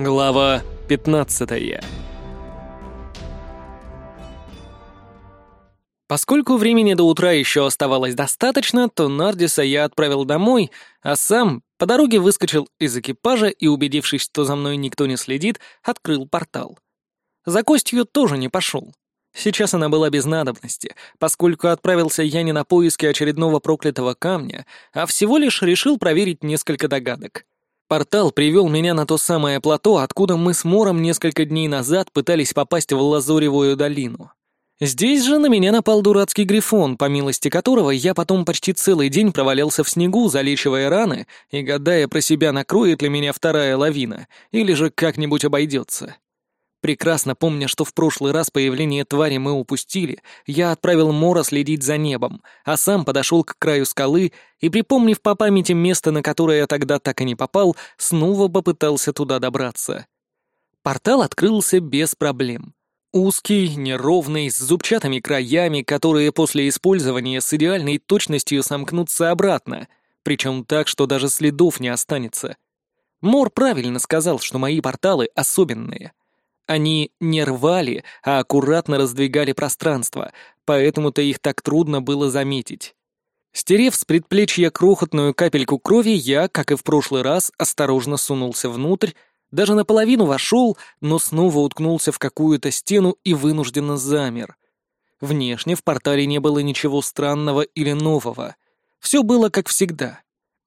Глава 15 Поскольку времени до утра еще оставалось достаточно, то Нардиса я отправил домой, а сам по дороге выскочил из экипажа и, убедившись, что за мной никто не следит, открыл портал. За костью тоже не пошел. Сейчас она была без надобности, поскольку отправился я не на поиски очередного проклятого камня, а всего лишь решил проверить несколько догадок. Портал привел меня на то самое плато, откуда мы с Мором несколько дней назад пытались попасть в Лазуревую долину. Здесь же на меня напал дурацкий грифон, по милости которого я потом почти целый день провалялся в снегу, залечивая раны и гадая про себя, накроет ли меня вторая лавина, или же как-нибудь обойдется. Прекрасно помня, что в прошлый раз появление твари мы упустили, я отправил Мора следить за небом, а сам подошел к краю скалы и, припомнив по памяти место, на которое я тогда так и не попал, снова попытался туда добраться. Портал открылся без проблем. Узкий, неровный, с зубчатыми краями, которые после использования с идеальной точностью сомкнутся обратно, причем так, что даже следов не останется. Мор правильно сказал, что мои порталы особенные — они не рвали, а аккуратно раздвигали пространство, поэтому-то их так трудно было заметить. Стерев с предплечья крохотную капельку крови, я, как и в прошлый раз, осторожно сунулся внутрь, даже наполовину вошел, но снова уткнулся в какую-то стену и вынужденно замер. Внешне в портале не было ничего странного или нового. Все было как всегда.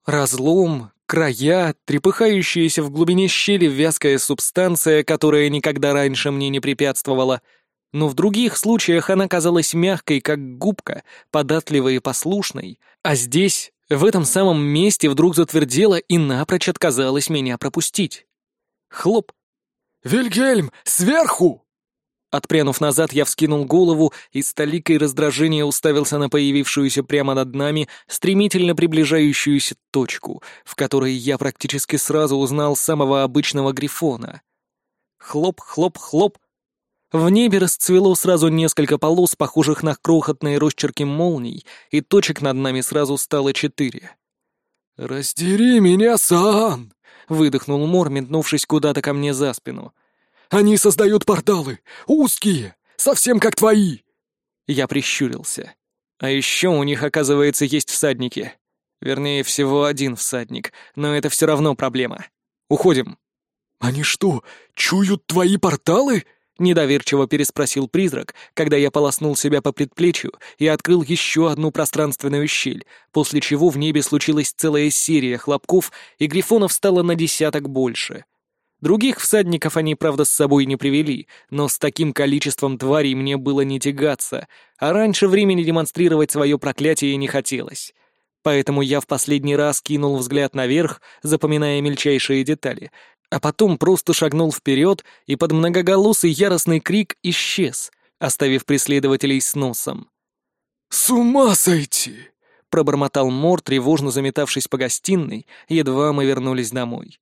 Разлом, края, трепыхающаяся в глубине щели вязкая субстанция, которая никогда раньше мне не препятствовала. Но в других случаях она казалась мягкой, как губка, податливой и послушной, а здесь, в этом самом месте, вдруг затвердела и напрочь отказалась меня пропустить. Хлоп. «Вильгельм, сверху!» Отпрянув назад, я вскинул голову и с толикой раздражения уставился на появившуюся прямо над нами стремительно приближающуюся точку, в которой я практически сразу узнал самого обычного грифона. Хлоп-хлоп-хлоп. В небе расцвело сразу несколько полос, похожих на крохотные росчерки молний, и точек над нами сразу стало четыре. «Раздери меня, Сан!» — выдохнул Мор, метнувшись куда-то ко мне за спину — они создают порталы, узкие, совсем как твои!» Я прищурился. А еще у них, оказывается, есть всадники. Вернее, всего один всадник, но это все равно проблема. Уходим. «Они что, чуют твои порталы?» — недоверчиво переспросил призрак, когда я полоснул себя по предплечью и открыл еще одну пространственную щель, после чего в небе случилась целая серия хлопков, и грифонов стало на десяток больше. Других всадников они, правда, с собой не привели, но с таким количеством тварей мне было не тягаться, а раньше времени демонстрировать свое проклятие не хотелось. Поэтому я в последний раз кинул взгляд наверх, запоминая мельчайшие детали, а потом просто шагнул вперед, и под многоголосый яростный крик исчез, оставив преследователей с носом. «С ума сойти!» — пробормотал Мор, тревожно заметавшись по гостиной, едва мы вернулись домой.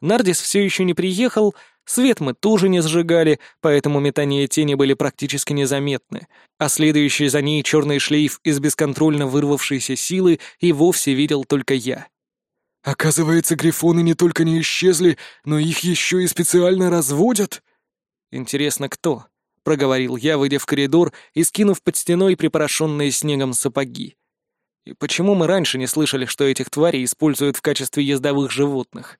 Нардис все еще не приехал, свет мы тоже не сжигали, поэтому метания тени были практически незаметны, а следующий за ней черный шлейф из бесконтрольно вырвавшейся силы и вовсе видел только я. «Оказывается, грифоны не только не исчезли, но их еще и специально разводят?» «Интересно, кто?» — проговорил я, выйдя в коридор и скинув под стеной припорошенные снегом сапоги. «И почему мы раньше не слышали, что этих тварей используют в качестве ездовых животных?»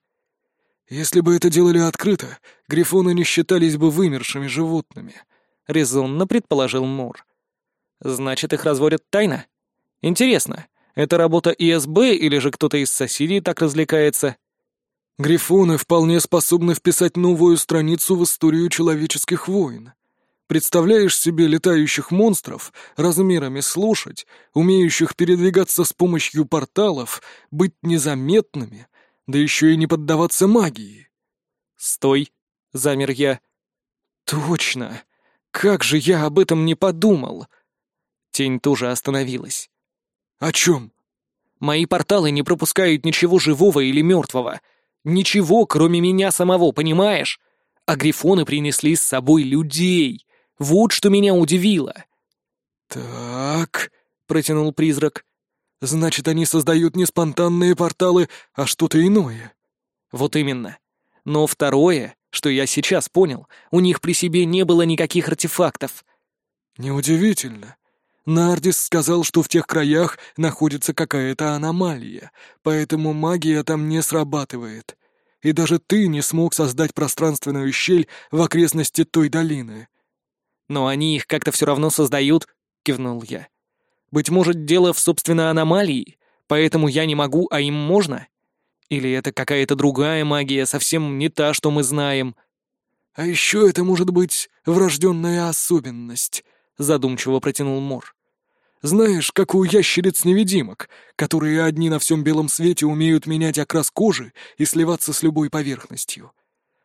«Если бы это делали открыто, грифоны не считались бы вымершими животными», — резонно предположил Мор. «Значит, их разводят тайно? Интересно, это работа ИСБ или же кто-то из соседей так развлекается?» «Грифоны вполне способны вписать новую страницу в историю человеческих войн. Представляешь себе летающих монстров размерами с лошадь, умеющих передвигаться с помощью порталов, быть незаметными, да еще и не поддаваться магии. «Стой!» — замер я. «Точно! Как же я об этом не подумал!» Тень тоже остановилась. «О чем?» «Мои порталы не пропускают ничего живого или мертвого. Ничего, кроме меня самого, понимаешь? А грифоны принесли с собой людей. Вот что меня удивило». «Так», — протянул призрак. Значит, они создают не спонтанные порталы, а что-то иное. Вот именно. Но второе что я сейчас понял, у них при себе не было никаких артефактов. Неудивительно. Нардис сказал, что в тех краях находится какая-то аномалия, поэтому магия там не срабатывает. И даже ты не смог создать пространственную щель в окрестности той долины. «Но они их как-то все равно создают», — кивнул я. «Быть может, дело в собственной аномалии, поэтому я не могу, а им можно? Или это какая-то другая магия, совсем не та, что мы знаем?» «А еще это может быть врожденная особенность», — задумчиво протянул Мор. «Знаешь, как у ящериц-невидимок, которые одни на всем белом свете умеют менять окрас кожи и сливаться с любой поверхностью.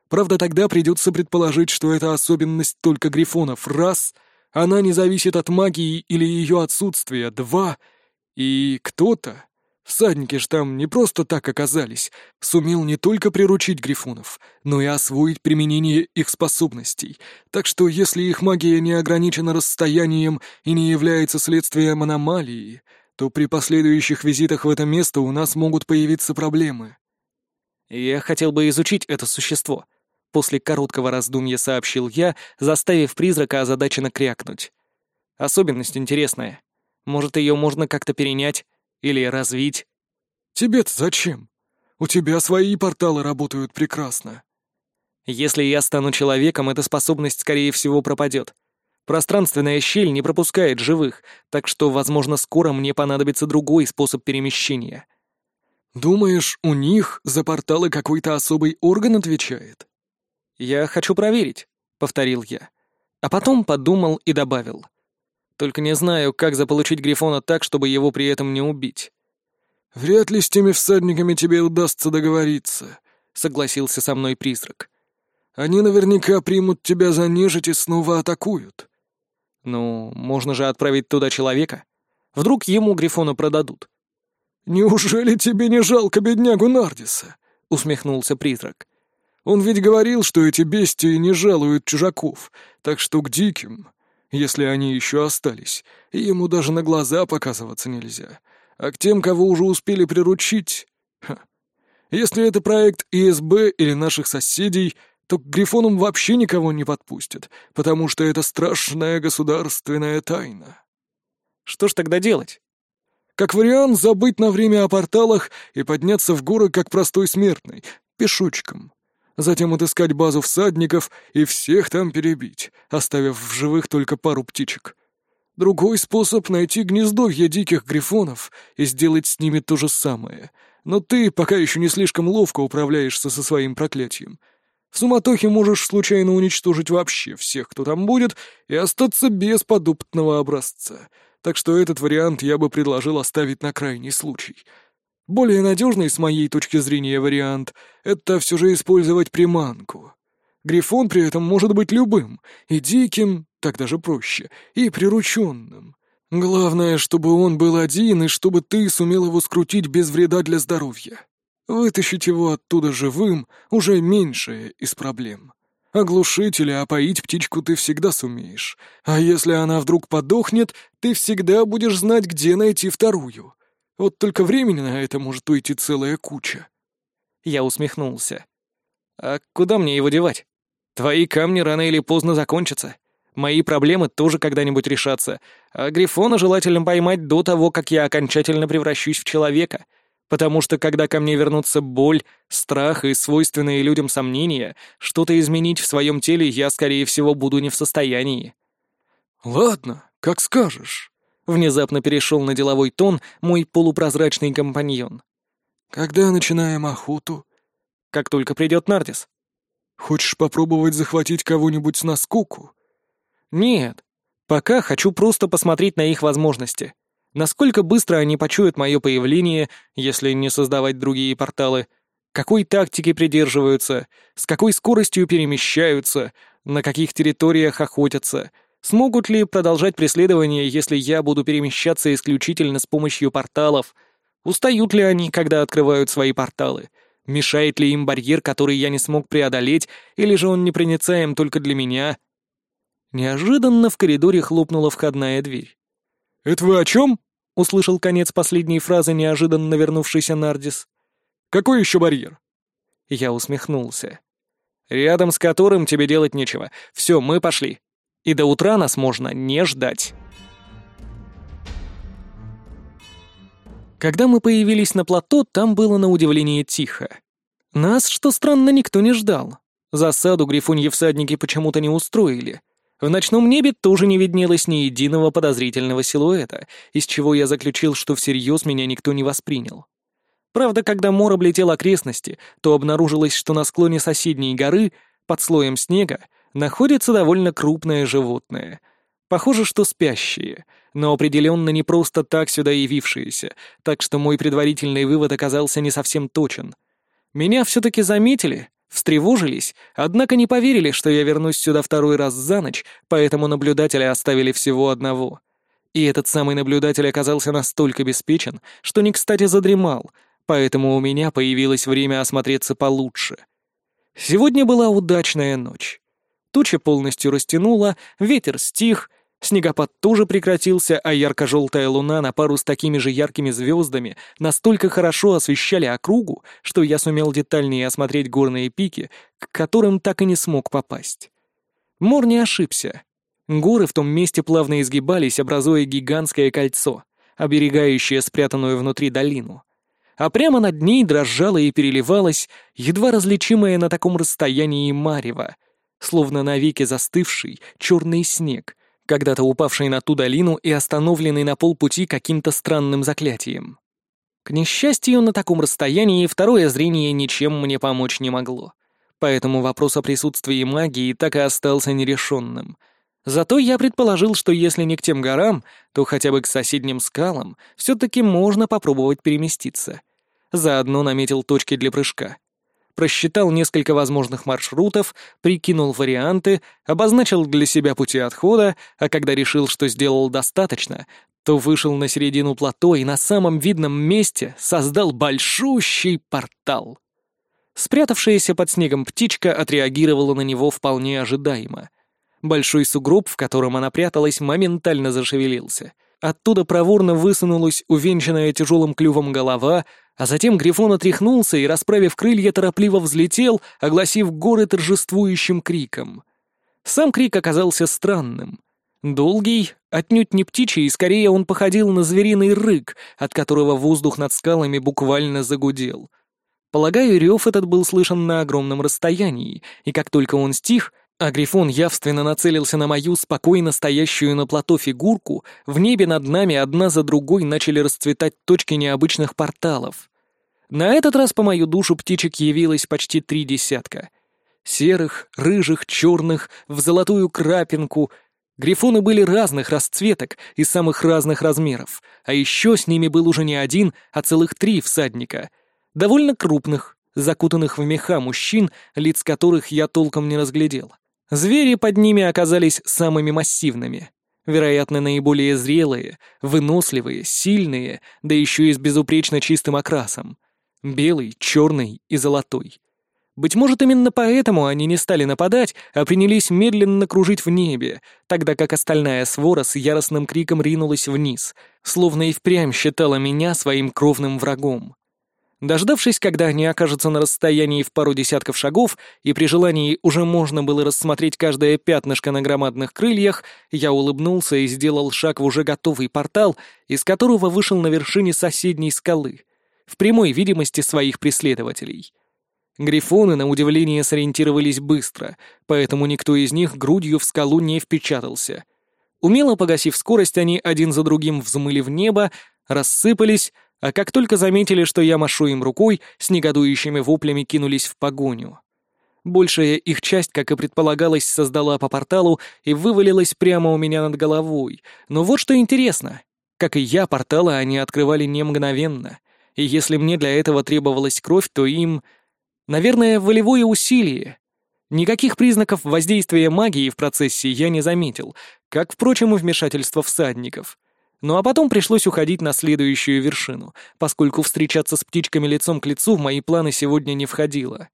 Правда, тогда придется предположить, что это особенность только грифонов, раз, она не зависит от магии или ее отсутствия, два, и кто-то, Всадники ж там не просто так оказались. Сумел не только приручить грифонов, но и освоить применение их способностей. Так что если их магия не ограничена расстоянием и не является следствием аномалии, то при последующих визитах в это место у нас могут появиться проблемы. Я хотел бы изучить это существо. После короткого раздумья сообщил я, заставив призрака озадаченно крякнуть. Особенность интересная. Может, ее можно как-то перенять? Или развить. Тебе-то зачем? У тебя свои порталы работают прекрасно. Если я стану человеком, эта способность, скорее всего, пропадет. Пространственная щель не пропускает живых, так что, возможно, скоро мне понадобится другой способ перемещения. Думаешь, у них за порталы какой-то особый орган отвечает? Я хочу проверить, — повторил я. А потом подумал и добавил. Только не знаю, как заполучить Грифона так, чтобы его при этом не убить. «Вряд ли с теми всадниками тебе удастся договориться», — согласился со мной призрак. «Они наверняка примут тебя за нежить и снова атакуют». «Ну, можно же отправить туда человека. Вдруг ему Грифона продадут». «Неужели тебе не жалко беднягу Нардиса?» — усмехнулся призрак. «Он ведь говорил, что эти бестии не жалуют чужаков, так что к диким если они еще остались, ему даже на глаза показываться нельзя. А к тем, кого уже успели приручить... Ха. Если это проект ИСБ или наших соседей, то к Грифонам вообще никого не подпустят, потому что это страшная государственная тайна. Что ж тогда делать? Как вариант, забыть на время о порталах и подняться в горы как простой смертный, пешочком затем отыскать базу всадников и всех там перебить, оставив в живых только пару птичек. Другой способ — найти гнездовье диких грифонов и сделать с ними то же самое. Но ты пока еще не слишком ловко управляешься со своим проклятием. В суматохе можешь случайно уничтожить вообще всех, кто там будет, и остаться без подопытного образца. Так что этот вариант я бы предложил оставить на крайний случай — более надежный, с моей точки зрения, вариант — это все же использовать приманку. Грифон при этом может быть любым, и диким, так даже проще, и прирученным. Главное, чтобы он был один, и чтобы ты сумел его скрутить без вреда для здоровья. Вытащить его оттуда живым — уже меньшее из проблем. Оглушить или опоить птичку ты всегда сумеешь. А если она вдруг подохнет, ты всегда будешь знать, где найти вторую. Вот только времени на это может уйти целая куча». Я усмехнулся. «А куда мне его девать? Твои камни рано или поздно закончатся. Мои проблемы тоже когда-нибудь решатся, а Грифона желательно поймать до того, как я окончательно превращусь в человека, потому что когда ко мне вернутся боль, страх и свойственные людям сомнения, что-то изменить в своем теле я, скорее всего, буду не в состоянии». «Ладно, как скажешь». Внезапно перешел на деловой тон мой полупрозрачный компаньон. «Когда начинаем охоту?» «Как только придет Нардис». «Хочешь попробовать захватить кого-нибудь с наскоку?» «Нет. Пока хочу просто посмотреть на их возможности. Насколько быстро они почуют мое появление, если не создавать другие порталы, какой тактики придерживаются, с какой скоростью перемещаются, на каких территориях охотятся — Смогут ли продолжать преследование, если я буду перемещаться исключительно с помощью порталов? Устают ли они, когда открывают свои порталы? Мешает ли им барьер, который я не смог преодолеть, или же он непроницаем только для меня? Неожиданно в коридоре хлопнула входная дверь. «Это вы о чем?» — услышал конец последней фразы неожиданно вернувшийся Нардис. «Какой еще барьер?» Я усмехнулся. рядом с которым тебе делать нечего. Все, мы пошли. И до утра нас можно не ждать. Когда мы появились на плато, там было на удивление тихо. Нас, что странно, никто не ждал. Засаду грифуньи всадники почему-то не устроили. В ночном небе тоже не виднелось ни единого подозрительного силуэта, из чего я заключил, что всерьез меня никто не воспринял. Правда, когда Мор облетел окрестности, то обнаружилось, что на склоне соседней горы, под слоем снега, находится довольно крупное животное. Похоже, что спящее, но определенно не просто так сюда явившееся, так что мой предварительный вывод оказался не совсем точен. Меня все-таки заметили, встревожились, однако не поверили, что я вернусь сюда второй раз за ночь, поэтому наблюдателя оставили всего одного. И этот самый наблюдатель оказался настолько обеспечен, что не кстати задремал — поэтому у меня появилось время осмотреться получше. Сегодня была удачная ночь. Туча полностью растянула, ветер стих, снегопад тоже прекратился, а ярко-желтая луна на пару с такими же яркими звездами настолько хорошо освещали округу, что я сумел детальнее осмотреть горные пики, к которым так и не смог попасть. Мор не ошибся. Горы в том месте плавно изгибались, образуя гигантское кольцо, оберегающее спрятанную внутри долину а прямо над ней дрожала и переливалась едва различимая на таком расстоянии марево, словно навеки застывший черный снег, когда-то упавший на ту долину и остановленный на полпути каким-то странным заклятием. К несчастью, на таком расстоянии второе зрение ничем мне помочь не могло, поэтому вопрос о присутствии магии так и остался нерешенным — Зато я предположил, что если не к тем горам, то хотя бы к соседним скалам все-таки можно попробовать переместиться. Заодно наметил точки для прыжка. Просчитал несколько возможных маршрутов, прикинул варианты, обозначил для себя пути отхода, а когда решил, что сделал достаточно, то вышел на середину плато и на самом видном месте создал большущий портал. Спрятавшаяся под снегом птичка отреагировала на него вполне ожидаемо. Большой сугроб, в котором она пряталась, моментально зашевелился. Оттуда проворно высунулась увенчанная тяжелым клювом голова, а затем Грифон отряхнулся и, расправив крылья, торопливо взлетел, огласив горы торжествующим криком. Сам крик оказался странным. Долгий, отнюдь не птичий, и скорее он походил на звериный рык, от которого воздух над скалами буквально загудел. Полагаю, рев этот был слышен на огромном расстоянии, и как только он стих — а Грифон явственно нацелился на мою спокойно стоящую на плато фигурку, в небе над нами одна за другой начали расцветать точки необычных порталов. На этот раз по мою душу птичек явилось почти три десятка. Серых, рыжих, черных, в золотую крапинку. Грифоны были разных расцветок и самых разных размеров, а еще с ними был уже не один, а целых три всадника. Довольно крупных, закутанных в меха мужчин, лиц которых я толком не разглядел. Звери под ними оказались самыми массивными. Вероятно, наиболее зрелые, выносливые, сильные, да еще и с безупречно чистым окрасом. Белый, черный и золотой. Быть может, именно поэтому они не стали нападать, а принялись медленно кружить в небе, тогда как остальная свора с яростным криком ринулась вниз, словно и впрямь считала меня своим кровным врагом. Дождавшись, когда они окажутся на расстоянии в пару десятков шагов, и при желании уже можно было рассмотреть каждое пятнышко на громадных крыльях, я улыбнулся и сделал шаг в уже готовый портал, из которого вышел на вершине соседней скалы, в прямой видимости своих преследователей. Грифоны, на удивление, сориентировались быстро, поэтому никто из них грудью в скалу не впечатался. Умело погасив скорость, они один за другим взмыли в небо, рассыпались, а как только заметили, что я машу им рукой, с негодующими воплями кинулись в погоню. Большая их часть, как и предполагалось, создала по порталу и вывалилась прямо у меня над головой. Но вот что интересно. Как и я, порталы они открывали не мгновенно. И если мне для этого требовалась кровь, то им... Наверное, волевое усилие. Никаких признаков воздействия магии в процессе я не заметил, как, впрочем, и вмешательства всадников. Ну а потом пришлось уходить на следующую вершину, поскольку встречаться с птичками лицом к лицу в мои планы сегодня не входило.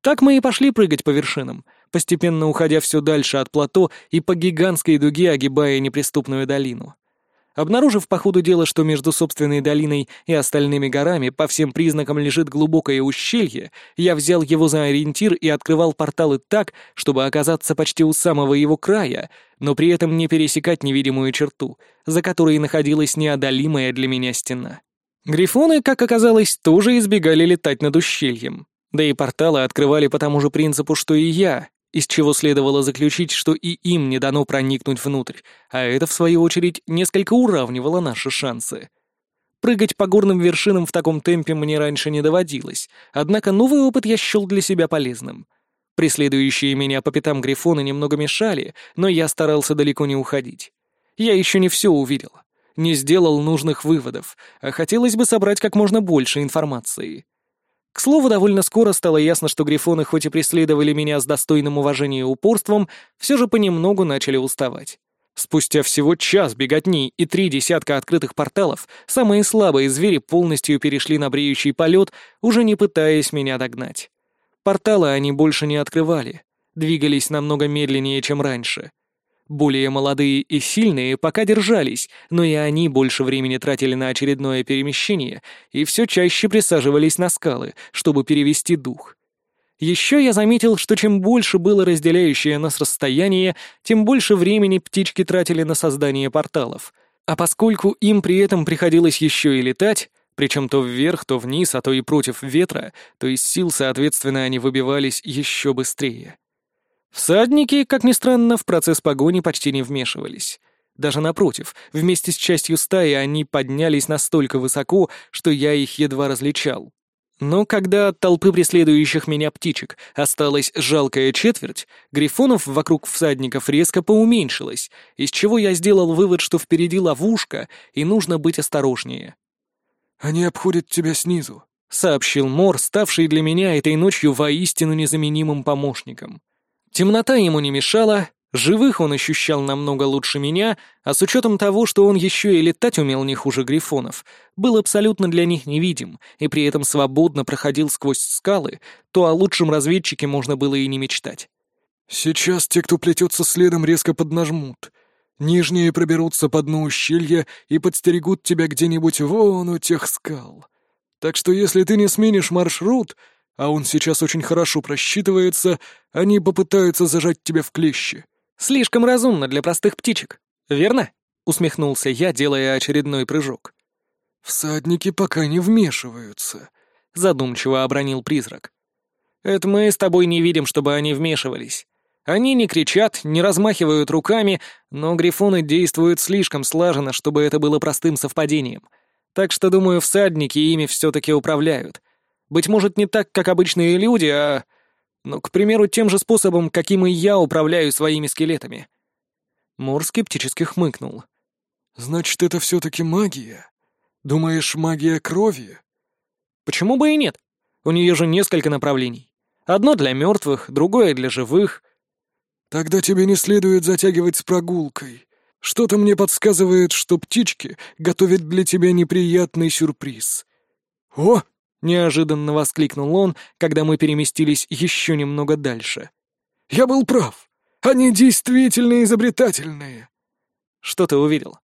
Так мы и пошли прыгать по вершинам, постепенно уходя все дальше от плато и по гигантской дуге огибая неприступную долину. Обнаружив по ходу дела, что между собственной долиной и остальными горами по всем признакам лежит глубокое ущелье, я взял его за ориентир и открывал порталы так, чтобы оказаться почти у самого его края, но при этом не пересекать невидимую черту, за которой находилась неодолимая для меня стена. Грифоны, как оказалось, тоже избегали летать над ущельем. Да и порталы открывали по тому же принципу, что и я, из чего следовало заключить, что и им не дано проникнуть внутрь, а это, в свою очередь, несколько уравнивало наши шансы. Прыгать по горным вершинам в таком темпе мне раньше не доводилось, однако новый опыт я счел для себя полезным. Преследующие меня по пятам грифоны немного мешали, но я старался далеко не уходить. Я еще не все увидел, не сделал нужных выводов, а хотелось бы собрать как можно больше информации. К слову, довольно скоро стало ясно, что грифоны хоть и преследовали меня с достойным уважением и упорством, все же понемногу начали уставать. Спустя всего час беготни и три десятка открытых порталов, самые слабые звери полностью перешли на бреющий полет, уже не пытаясь меня догнать. Порталы они больше не открывали, двигались намного медленнее, чем раньше. Более молодые и сильные пока держались, но и они больше времени тратили на очередное перемещение и все чаще присаживались на скалы, чтобы перевести дух. Еще я заметил, что чем больше было разделяющее нас расстояние, тем больше времени птички тратили на создание порталов. А поскольку им при этом приходилось еще и летать, причем то вверх, то вниз, а то и против ветра, то из сил, соответственно, они выбивались еще быстрее. Всадники, как ни странно, в процесс погони почти не вмешивались. Даже напротив, вместе с частью стаи они поднялись настолько высоко, что я их едва различал. Но когда от толпы преследующих меня птичек осталась жалкая четверть, грифонов вокруг всадников резко поуменьшилось, из чего я сделал вывод, что впереди ловушка, и нужно быть осторожнее. «Они обходят тебя снизу», — сообщил Мор, ставший для меня этой ночью воистину незаменимым помощником. Темнота ему не мешала, живых он ощущал намного лучше меня, а с учетом того, что он еще и летать умел не хуже грифонов, был абсолютно для них невидим и при этом свободно проходил сквозь скалы, то о лучшем разведчике можно было и не мечтать. «Сейчас те, кто плетется следом, резко поднажмут. Нижние проберутся по дну ущелья и подстерегут тебя где-нибудь вон у тех скал. Так что если ты не сменишь маршрут, а он сейчас очень хорошо просчитывается, они попытаются зажать тебя в клещи». «Слишком разумно для простых птичек, верно?» — усмехнулся я, делая очередной прыжок. «Всадники пока не вмешиваются», — задумчиво обронил призрак. «Это мы с тобой не видим, чтобы они вмешивались. Они не кричат, не размахивают руками, но грифоны действуют слишком слаженно, чтобы это было простым совпадением. Так что, думаю, всадники ими все-таки управляют. Быть может, не так, как обычные люди, а... Ну, к примеру, тем же способом, каким и я управляю своими скелетами». Мор скептически хмыкнул. «Значит, это все-таки магия? Думаешь, магия крови?» «Почему бы и нет? У нее же несколько направлений. Одно для мертвых, другое для живых». «Тогда тебе не следует затягивать с прогулкой. Что-то мне подсказывает, что птички готовят для тебя неприятный сюрприз». «О, Неожиданно воскликнул он, когда мы переместились еще немного дальше. «Я был прав! Они действительно изобретательные!» «Что ты увидел?»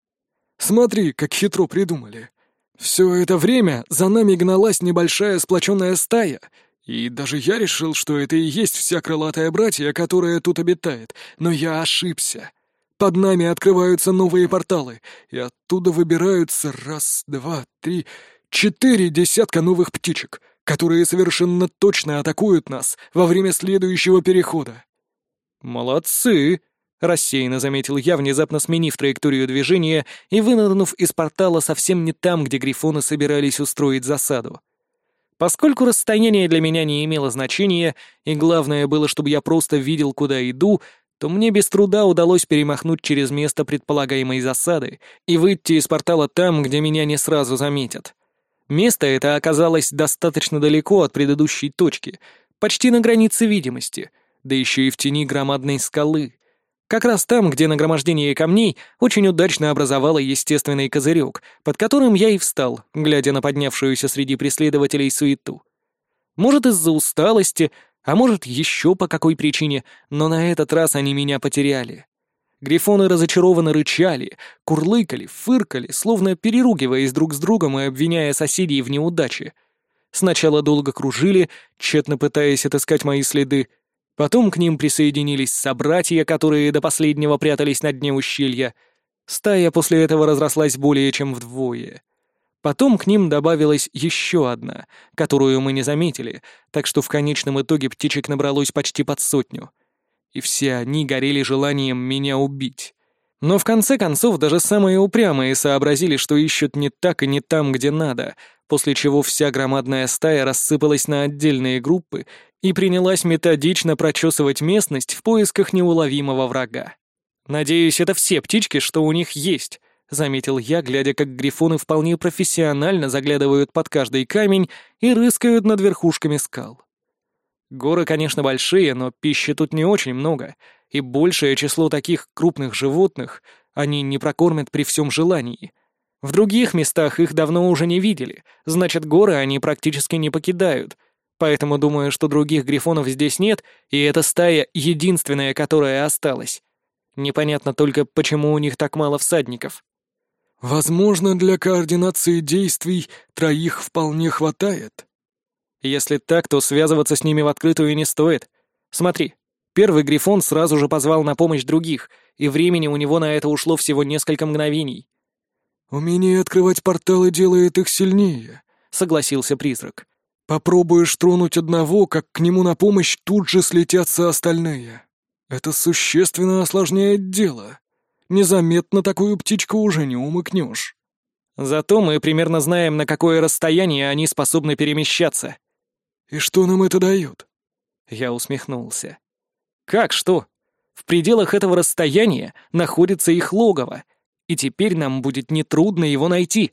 «Смотри, как хитро придумали. Все это время за нами гналась небольшая сплоченная стая, и даже я решил, что это и есть вся крылатая братья, которая тут обитает, но я ошибся. Под нами открываются новые порталы, и оттуда выбираются раз, два, три, Четыре десятка новых птичек, которые совершенно точно атакуют нас во время следующего перехода. «Молодцы!» — рассеянно заметил я, внезапно сменив траекторию движения и вынырнув из портала совсем не там, где грифоны собирались устроить засаду. Поскольку расстояние для меня не имело значения, и главное было, чтобы я просто видел, куда иду, то мне без труда удалось перемахнуть через место предполагаемой засады и выйти из портала там, где меня не сразу заметят. Место это оказалось достаточно далеко от предыдущей точки, почти на границе видимости, да еще и в тени громадной скалы. Как раз там, где нагромождение камней очень удачно образовало естественный козырек, под которым я и встал, глядя на поднявшуюся среди преследователей суету. Может, из-за усталости, а может, еще по какой причине, но на этот раз они меня потеряли. Грифоны разочарованно рычали, курлыкали, фыркали, словно переругиваясь друг с другом и обвиняя соседей в неудаче. Сначала долго кружили, тщетно пытаясь отыскать мои следы, потом к ним присоединились собратья, которые до последнего прятались на дне ущелья. Стая после этого разрослась более чем вдвое. Потом к ним добавилась еще одна, которую мы не заметили, так что в конечном итоге птичек набралось почти под сотню. И все они горели желанием меня убить. Но в конце концов даже самые упрямые сообразили, что ищут не так и не там, где надо, после чего вся громадная стая рассыпалась на отдельные группы и принялась методично прочесывать местность в поисках неуловимого врага. Надеюсь, это все птички, что у них есть, — заметил я, глядя, как грифоны вполне профессионально заглядывают под каждый камень и рыскают над верхушками скал. Горы, конечно, большие, но пищи тут не очень много, и большее число таких крупных животных они не прокормят при всем желании. В других местах их давно уже не видели, значит, горы они практически не покидают, поэтому думаю, что других грифонов здесь нет, и эта стая единственная, которая осталась. Непонятно только, почему у них так мало всадников. Возможно, для координации действий троих вполне хватает. Если так, то связываться с ними в открытую не стоит. Смотри, первый Грифон сразу же позвал на помощь других, и времени у него на это ушло всего несколько мгновений. «Умение открывать порталы делает их сильнее», — согласился призрак. «Попробуешь тронуть одного, как к нему на помощь тут же слетятся остальные. Это существенно осложняет дело». Незаметно такую птичку уже не умыкнешь. Зато мы примерно знаем, на какое расстояние они способны перемещаться. И что нам это дает? Я усмехнулся. Как что? В пределах этого расстояния находится их логово, и теперь нам будет нетрудно его найти.